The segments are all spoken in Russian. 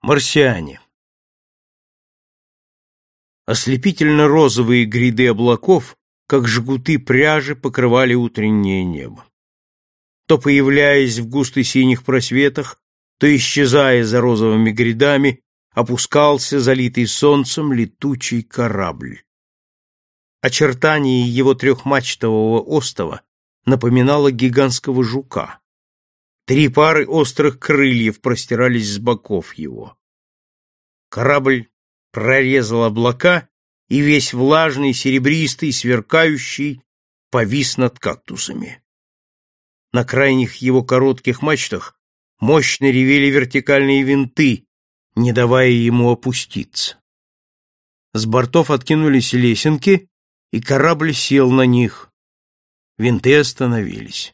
Марсиане. Ослепительно-розовые гряды облаков, как жгуты пряжи, покрывали утреннее небо. То появляясь в густо-синих просветах, то исчезая за розовыми грядами, опускался, залитый солнцем, летучий корабль. Очертание его трехмачтового остова напоминало гигантского жука. Три пары острых крыльев простирались с боков его. Корабль прорезал облака, и весь влажный, серебристый, сверкающий, повис над кактусами. На крайних его коротких мачтах мощно ревели вертикальные винты, не давая ему опуститься. С бортов откинулись лесенки, и корабль сел на них. Винты остановились.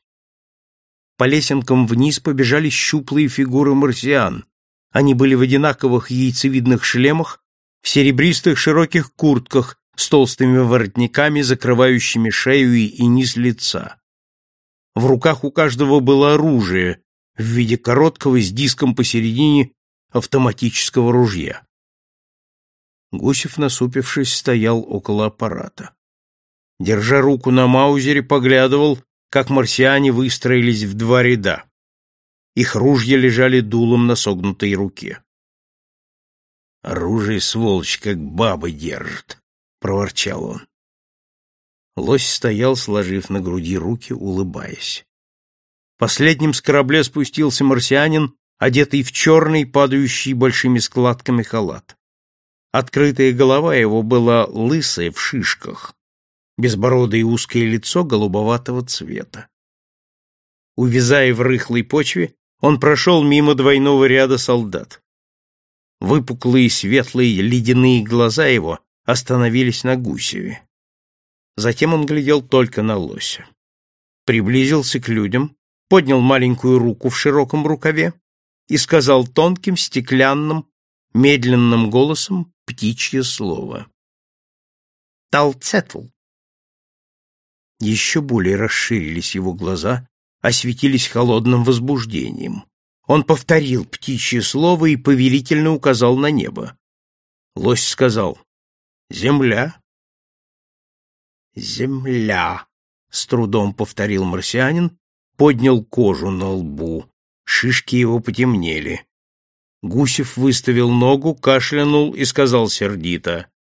По лесенкам вниз побежали щуплые фигуры марсиан. Они были в одинаковых яйцевидных шлемах, в серебристых широких куртках с толстыми воротниками, закрывающими шею и низ лица. В руках у каждого было оружие в виде короткого с диском посередине автоматического ружья. Гусев, насупившись, стоял около аппарата. Держа руку на маузере, поглядывал, как марсиане выстроились в два ряда. Их ружья лежали дулом на согнутой руке. «Оружие, сволочь, как бабы держит», — проворчал он. Лось стоял, сложив на груди руки, улыбаясь. Последним с корабля спустился марсианин, одетый в черный, падающий большими складками халат. Открытая голова его была лысая в шишках, безбородое узкое лицо голубоватого цвета. Увязая в рыхлой почве, он прошел мимо двойного ряда солдат. Выпуклые светлые ледяные глаза его остановились на Гусеве. Затем он глядел только на лося. Приблизился к людям, поднял маленькую руку в широком рукаве и сказал тонким, стеклянным, медленным голосом птичье слово. «Талцетл!» Еще более расширились его глаза, осветились холодным возбуждением. Он повторил птичье слово и повелительно указал на небо. Лось сказал «Земля». «Земля», — с трудом повторил марсианин, поднял кожу на лбу. Шишки его потемнели. Гусев выставил ногу, кашлянул и сказал сердито.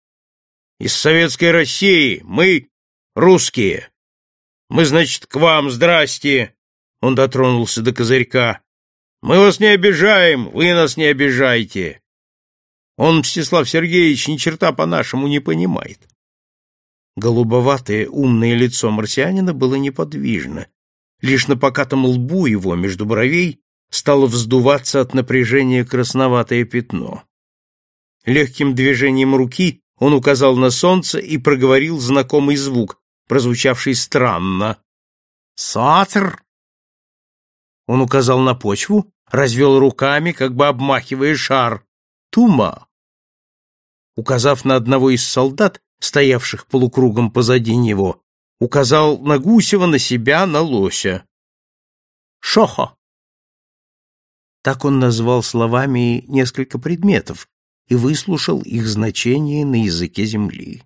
«Из советской России мы русские. Мы, значит, к вам, здрасте!» Он дотронулся до козырька. «Мы вас не обижаем, вы нас не обижайте!» Он, Мстислав Сергеевич, ни черта по-нашему не понимает. Голубоватое умное лицо марсианина было неподвижно. Лишь на покатом лбу его, между бровей, стало вздуваться от напряжения красноватое пятно. Легким движением руки он указал на солнце и проговорил знакомый звук, прозвучавший странно. «Сатр!» Он указал на почву, развел руками, как бы обмахивая шар. «Тума!» Указав на одного из солдат, стоявших полукругом позади него, указал на Гусева, на себя, на лося. «Шохо!» Так он назвал словами несколько предметов и выслушал их значение на языке земли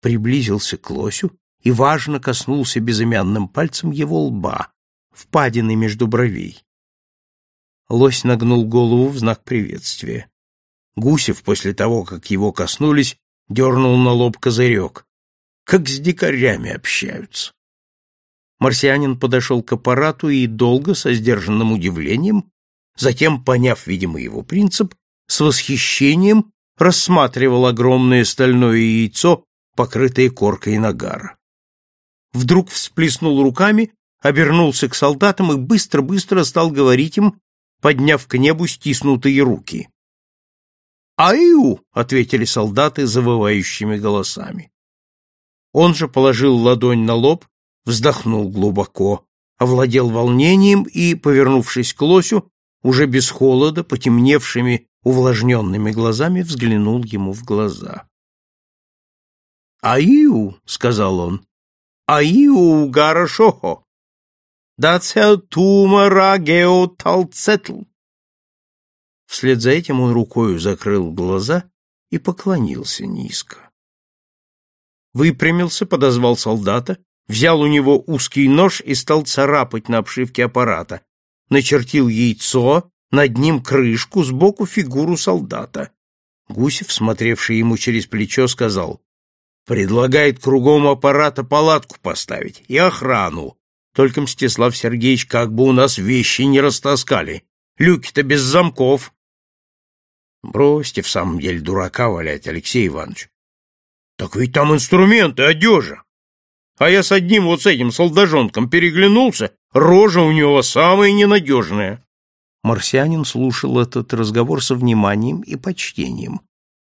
приблизился к лосю и важно коснулся безымянным пальцем его лба, впадины между бровей. Лось нагнул голову в знак приветствия. Гусев, после того, как его коснулись, дернул на лоб козырек. Как с дикарями общаются. Марсианин подошел к аппарату и долго, со сдержанным удивлением, затем, поняв, видимо, его принцип, с восхищением рассматривал огромное стальное яйцо покрытые коркой нагара. Вдруг всплеснул руками, обернулся к солдатам и быстро-быстро стал говорить им, подняв к небу стиснутые руки. «Аю!» — ответили солдаты завывающими голосами. Он же положил ладонь на лоб, вздохнул глубоко, овладел волнением и, повернувшись к лосю, уже без холода, потемневшими, увлажненными глазами, взглянул ему в глаза. «Аю», — сказал он, — «аю гарашохо, дацел тума рагео талцетл». В Вслед за этим он рукою закрыл глаза и поклонился низко. Выпрямился, подозвал солдата, взял у него узкий нож и стал царапать на обшивке аппарата, начертил яйцо, над ним крышку, сбоку фигуру солдата. Гусев, смотревший ему через плечо, сказал, «Предлагает кругом аппарата палатку поставить и охрану. Только, Мстислав Сергеевич, как бы у нас вещи не растаскали. Люки-то без замков». «Бросьте в самом деле дурака валять, Алексей Иванович. Так ведь там инструменты, одежа. А я с одним вот с этим солдажонком переглянулся, рожа у него самая ненадежная». Марсианин слушал этот разговор со вниманием и почтением.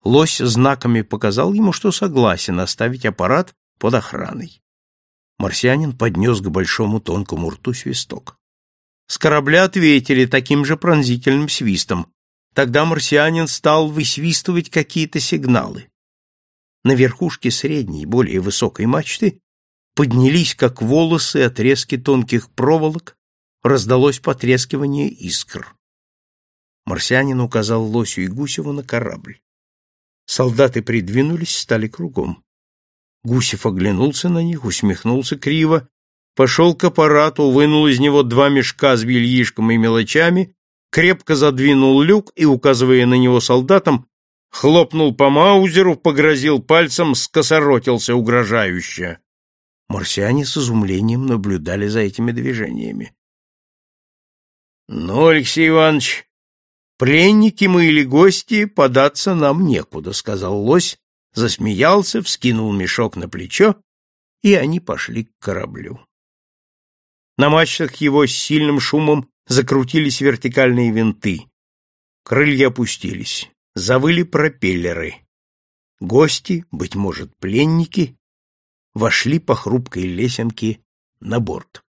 Лось знаками показал ему, что согласен оставить аппарат под охраной. Марсианин поднес к большому тонкому рту свисток. С корабля ответили таким же пронзительным свистом. Тогда марсианин стал высвистывать какие-то сигналы. На верхушке средней, более высокой мачты поднялись, как волосы, отрезки тонких проволок, раздалось потрескивание искр. Марсианин указал Лосю и Гусеву на корабль. Солдаты придвинулись, стали кругом. Гусев оглянулся на них, усмехнулся криво, пошел к аппарату, вынул из него два мешка с бельишком и мелочами, крепко задвинул люк и, указывая на него солдатам, хлопнул по маузеру, погрозил пальцем, скосоротился угрожающе. Марсиане с изумлением наблюдали за этими движениями. Ну, Алексей Иванович, пленники мы или гости, податься нам некуда, сказал лось, засмеялся, вскинул мешок на плечо, и они пошли к кораблю. На мачтах его с сильным шумом закрутились вертикальные винты. Крылья опустились, завыли пропеллеры. Гости, быть может, пленники, вошли по хрупкой лесенке на борт.